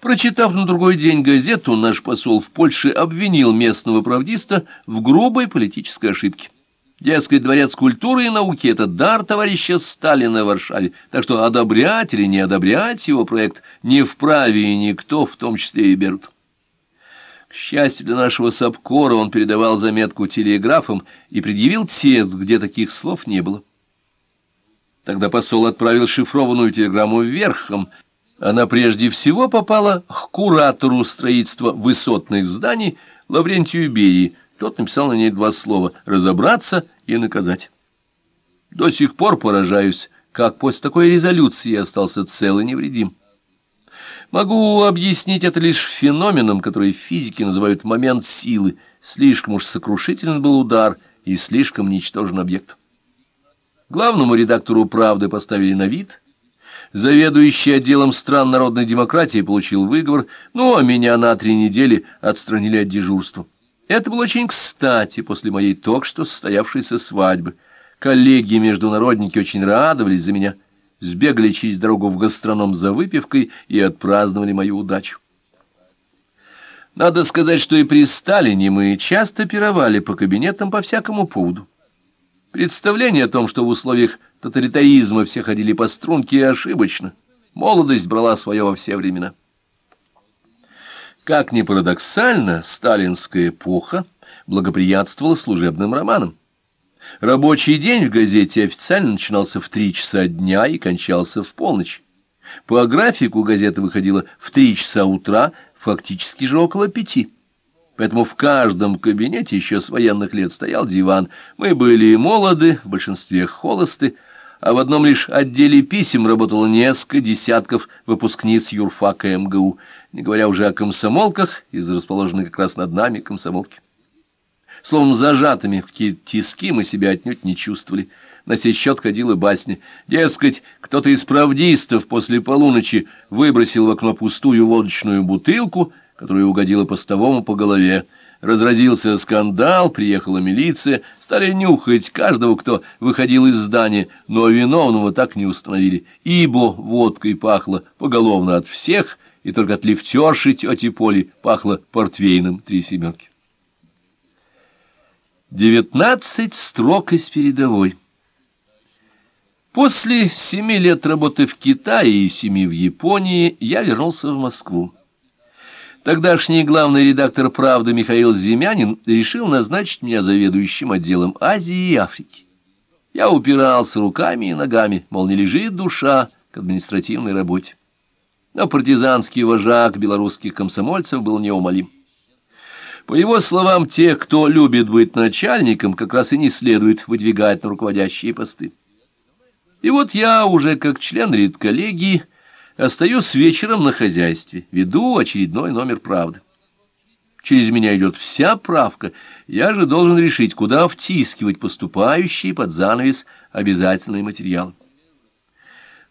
Прочитав на другой день газету, наш посол в Польше обвинил местного правдиста в грубой политической ошибке. Дескать, дворец культуры и науки — это дар товарища Сталина в Варшаве, так что одобрять или не одобрять его проект не вправе и никто, в том числе и Берут. К счастью для нашего Сапкора, он передавал заметку телеграфом и предъявил текст, где таких слов не было. Тогда посол отправил шифрованную телеграмму верхом. Она прежде всего попала к куратору строительства высотных зданий Лаврентию Берии, тот написал на ней два слова «разобраться» и «наказать». До сих пор поражаюсь, как после такой резолюции я остался цел и невредим. Могу объяснить это лишь феноменом, который физики называют момент силы. Слишком уж сокрушителен был удар и слишком ничтожен объект. Главному редактору «Правды» поставили на вид. Заведующий отделом стран народной демократии получил выговор, ну а меня на три недели отстранили от дежурства. Это было очень кстати после моей только что состоявшейся свадьбы. Коллеги-международники очень радовались за меня, сбегали через дорогу в гастроном за выпивкой и отпраздновали мою удачу. Надо сказать, что и при Сталине мы часто пировали по кабинетам по всякому поводу. Представление о том, что в условиях тоталитаризма все ходили по струнке, ошибочно. Молодость брала свое во все времена. Как ни парадоксально, сталинская эпоха благоприятствовала служебным романам. Рабочий день в газете официально начинался в три часа дня и кончался в полночь. По графику газета выходила в три часа утра, фактически же около пяти. Поэтому в каждом кабинете еще с военных лет стоял диван. Мы были молоды, в большинстве холосты, а в одном лишь отделе писем работало несколько десятков выпускниц юрфака МГУ, не говоря уже о комсомолках из расположенной как раз над нами комсомолки. Словом, зажатыми в какие-то тиски мы себя отнюдь не чувствовали. На сей счет ходила басня. Дескать, кто-то из правдистов после полуночи выбросил в окно пустую водочную бутылку, которая угодила постовому по голове. Разразился скандал, приехала милиция, стали нюхать каждого, кто выходил из здания, но виновного так не установили, ибо водкой пахло поголовно от всех, и только от лифтерши тети Поли пахло портвейном три семерки. Девятнадцать строк из передовой. После семи лет работы в Китае и семи в Японии я вернулся в Москву. Тогдашний главный редактор «Правды» Михаил Зимянин решил назначить меня заведующим отделом Азии и Африки. Я упирался руками и ногами, мол, не лежит душа к административной работе. Но партизанский вожак белорусских комсомольцев был неумолим. По его словам, те, кто любит быть начальником, как раз и не следует выдвигать на руководящие посты. И вот я уже как член редколлегии Остаюсь вечером на хозяйстве, веду очередной номер правды. Через меня идет вся правка, я же должен решить, куда втискивать поступающие под занавес обязательные материалы.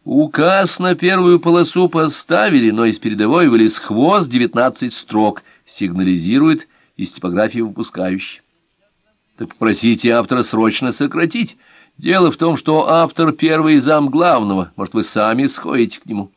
Указ на первую полосу поставили, но из передовой вылез хвост 19 строк, сигнализирует из типографии выпускающий. Так попросите автора срочно сократить. Дело в том, что автор первый зам главного, может, вы сами сходите к нему.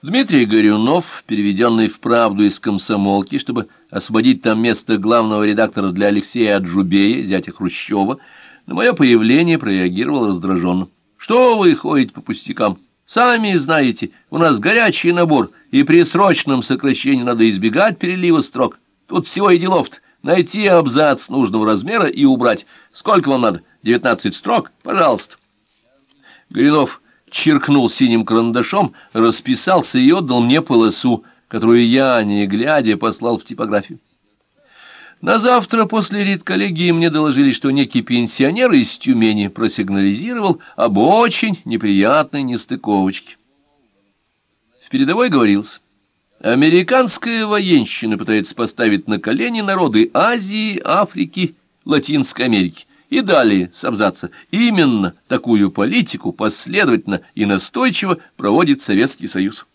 Дмитрий Горюнов, переведенный в «Правду» из комсомолки, чтобы освободить там место главного редактора для Алексея Аджубея, зятя Хрущева, на мое появление прореагировал раздраженно. «Что вы ходите по пустякам? Сами знаете, у нас горячий набор, и при срочном сокращении надо избегать перелива строк. Тут всего и делов -то. Найти абзац нужного размера и убрать. Сколько вам надо? Девятнадцать строк? Пожалуйста». Горюнов черкнул синим карандашом, расписался и отдал мне полосу, которую я, не глядя, послал в типографию. На завтра после редколлегии мне доложили, что некий пенсионер из Тюмени просигнализировал об очень неприятной нестыковочке. В передовой говорился, американская военщина пытается поставить на колени народы Азии, Африки, Латинской Америки. И далее, с именно такую политику последовательно и настойчиво проводит Советский Союз.